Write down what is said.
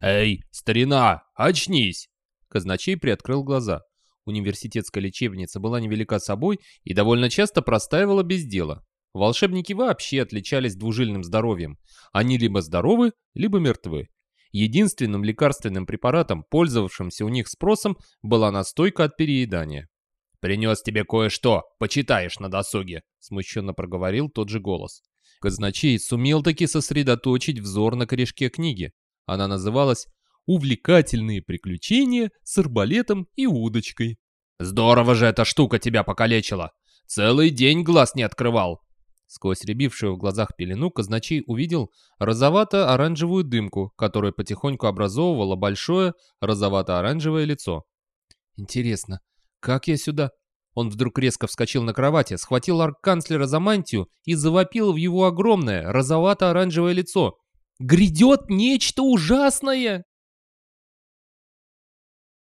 «Эй, старина, очнись!» Казначей приоткрыл глаза. Университетская лечебница была невелика собой и довольно часто простаивала без дела. Волшебники вообще отличались двужильным здоровьем. Они либо здоровы, либо мертвы. Единственным лекарственным препаратом, пользовавшимся у них спросом, была настойка от переедания. «Принес тебе кое-что, почитаешь на досуге», — смущенно проговорил тот же голос. Казначей сумел таки сосредоточить взор на корешке книги. Она называлась «Увлекательные приключения с арбалетом и удочкой». «Здорово же эта штука тебя покалечила! Целый день глаз не открывал!» Сквозь рябившую в глазах пелену казначей увидел розовато-оранжевую дымку, которая потихоньку образовывала большое розовато-оранжевое лицо. «Интересно, как я сюда?» Он вдруг резко вскочил на кровати, схватил арк-канцлера за мантию и завопил в его огромное розовато-оранжевое лицо. «Грядет нечто ужасное!»